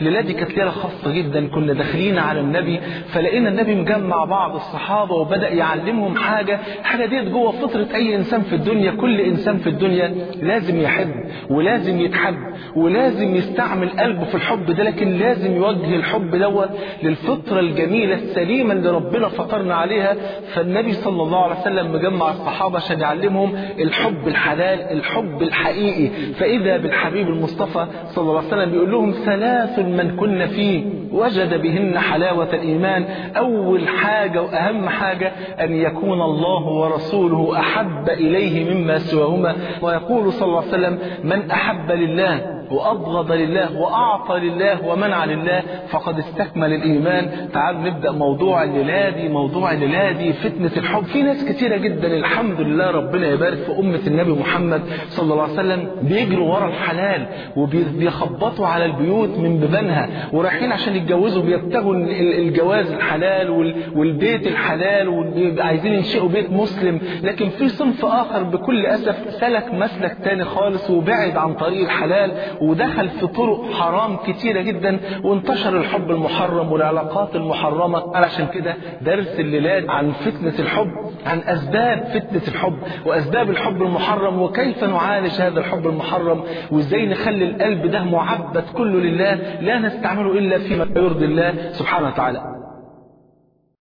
الليلة دي كانت ليلة خاصة جدا كنا داخلين على النبي فلقينا النبي مجمع بعض الصحابة وبدأ يعلمهم حاجة الحاجة ديت جوه فطرة أي إنسان في الدنيا كل إنسان في الدنيا لازم يحب ولازم يتحب ولازم يستعمل قلبه في الحب ده لكن لازم يوجه الحب دوت للفطرة الجميلة السليمة اللي ربنا فطرنا عليها. فالنبي صلى الله عليه وسلم مجمع الصحابة عشان يعلمهم الحب الحلال الحب الحقيقي. فإذا بالحبيب المصطفى صلى الله عليه وسلم بيقول لهم ثلاث من كن فيه وجد بهن حلاوة الإيمان أول حاجة وأهم حاجة أن يكون الله ورسوله أحب إليه مما سواهما. ويقول صلى الله عليه وسلم من أحب لله وأبغض لله وأعطى لله ومنع لله فقد استكمل الإيمان. تعالوا نبدأ موضوع الليلة دي موضوع الليلة دي فتنة الحب. في ناس كتيرة جدا الحمد لله ربنا يبارك في أمة النبي محمد صلى الله عليه وسلم. بيجروا ورا الحلال وبيخبطوا على البيوت من بيبانها ورايحين عشان يتجوزوا بيبتغوا الجواز الحلال والبيت الحلال وعايزين ينشئوا بيت مسلم. لكن في صنف آخر بكل أسف سلك مسلك تاني خالص وبعد عن طريق الحلال. ودخل في طرق حرام كتيرة جدا وانتشر الحب المحرم والعلاقات المحرمة. علشان كده درس الليلات عن فتنة الحب عن أسباب فتنة الحب وأسباب الحب المحرم وكيف نعالج هذا الحب المحرم وإزاي نخلي القلب ده معبد كله لله لا نستعمله إلا فيما يرضي الله سبحانه وتعالى.